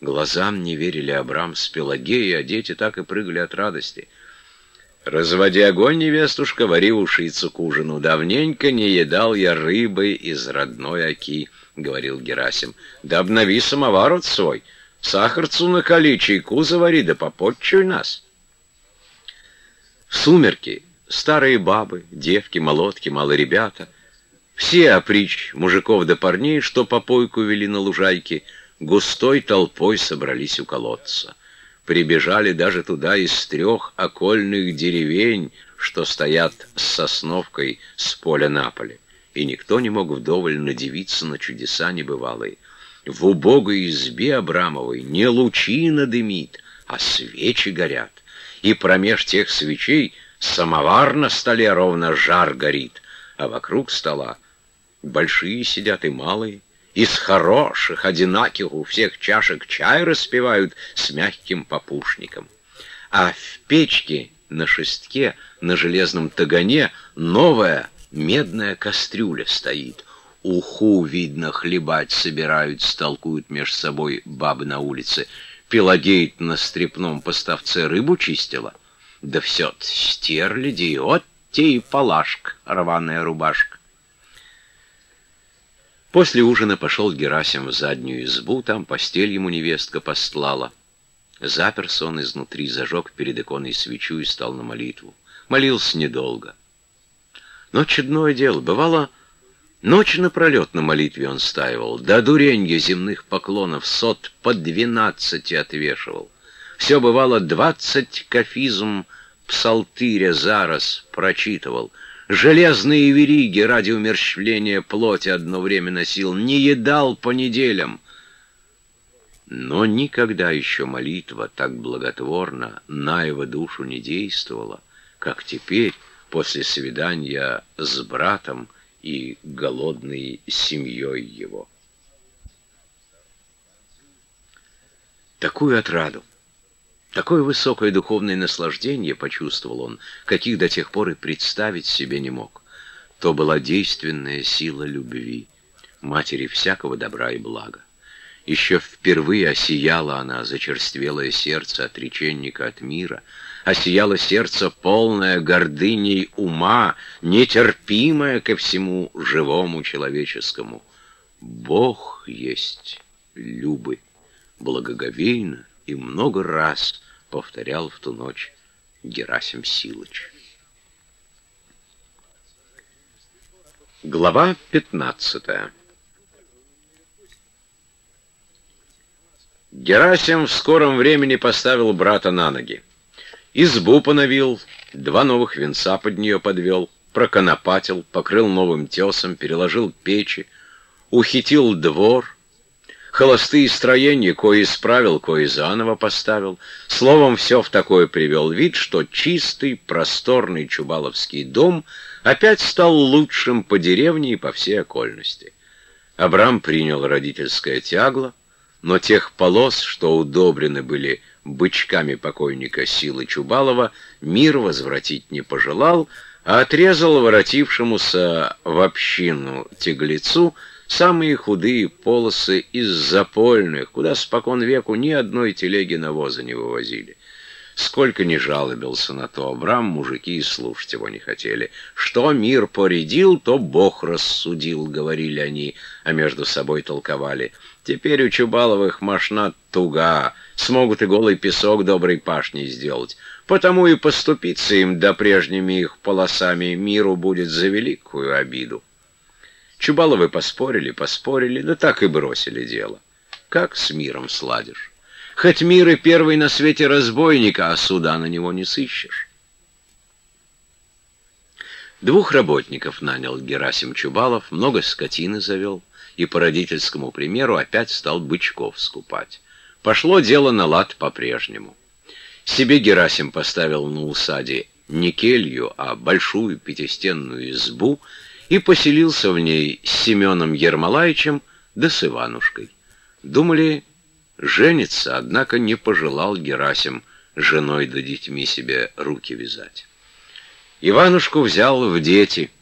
Глазам не верили Абрам с Пелагеей, а дети так и прыгали от радости. «Разводи огонь, невестушка, вари ушицу к ужину. Давненько не едал я рыбы из родной оки», — говорил Герасим. «Да обнови самовар от свой, сахарцу накали, чайку завари, да попотчуй нас». В сумерки старые бабы, девки, молотки, малые ребята, все опричь мужиков да парней, что попойку вели на лужайке — густой толпой собрались у колодца. Прибежали даже туда из трех окольных деревень, что стоят с сосновкой с поля на поле. И никто не мог вдоволь надевиться на чудеса небывалые. В убогой избе Абрамовой не лучина дымит, а свечи горят. И промеж тех свечей самовар на столе ровно жар горит, а вокруг стола большие сидят и малые, из хороших, одинаких у всех чашек чай распивают с мягким попушником. А в печке на шестке, на железном тагане, новая медная кастрюля стоит. Уху, видно, хлебать собирают, столкуют меж собой бабы на улице. Пелагеет на стрепном поставце рыбу чистила. Да все стерляди, вот те и палашка, рваная рубашка. После ужина пошел Герасим в заднюю избу, там постель ему невестка постлала. Заперся он изнутри, зажег перед иконой свечу и стал на молитву. Молился недолго. Но чудное дело, бывало, ночь напролет на молитве он стаивал, до дуренья земных поклонов сот по двенадцати отвешивал. Все бывало двадцать кафизм псалтыря зараз прочитывал — железные вериги ради умерщвления плоти одно время носил, не едал по неделям. Но никогда еще молитва так благотворно на его душу не действовала, как теперь, после свидания с братом и голодной семьей его. Такую отраду, Такое высокое духовное наслаждение почувствовал он, каких до тех пор и представить себе не мог. То была действенная сила любви, матери всякого добра и блага. Еще впервые осияла она зачерствелое сердце отреченника от мира, осияло сердце полное гордыней ума, нетерпимое ко всему живому человеческому. Бог есть любы, благоговейно и много раз повторял в ту ночь Герасим Силыч. Глава 15 Герасим в скором времени поставил брата на ноги. Избу поновил, два новых венца под нее подвел, проконопатил, покрыл новым тесом, переложил печи, ухитил двор — холостые строения, кое исправил, кое заново поставил. Словом, все в такое привел вид, что чистый, просторный Чубаловский дом опять стал лучшим по деревне и по всей окольности. Абрам принял родительское тягло, но тех полос, что удобрены были бычками покойника Силы Чубалова, мир возвратить не пожелал, отрезал воротившемуся в общину тяглецу самые худые полосы из запольных, куда спокон веку ни одной телеги навоза не вывозили. Сколько ни жалобился на то Абрам, мужики и слушать его не хотели. Что мир поредил, то Бог рассудил, говорили они, а между собой толковали. Теперь у Чубаловых машна туга, смогут и голый песок доброй пашней сделать. Потому и поступиться им до прежними их полосами миру будет за великую обиду. Чубаловы поспорили, поспорили, да так и бросили дело. Как с миром сладишь? Хоть мир и первый на свете разбойника, а суда на него не сыщешь. Двух работников нанял Герасим Чубалов, много скотины завел и по родительскому примеру опять стал бычков скупать. Пошло дело на лад по-прежнему. Себе Герасим поставил на усаде не келью, а большую пятистенную избу — и поселился в ней с Семеном Ермолаевичем да с Иванушкой. Думали, жениться, однако не пожелал Герасим женой да детьми себе руки вязать. Иванушку взял в дети —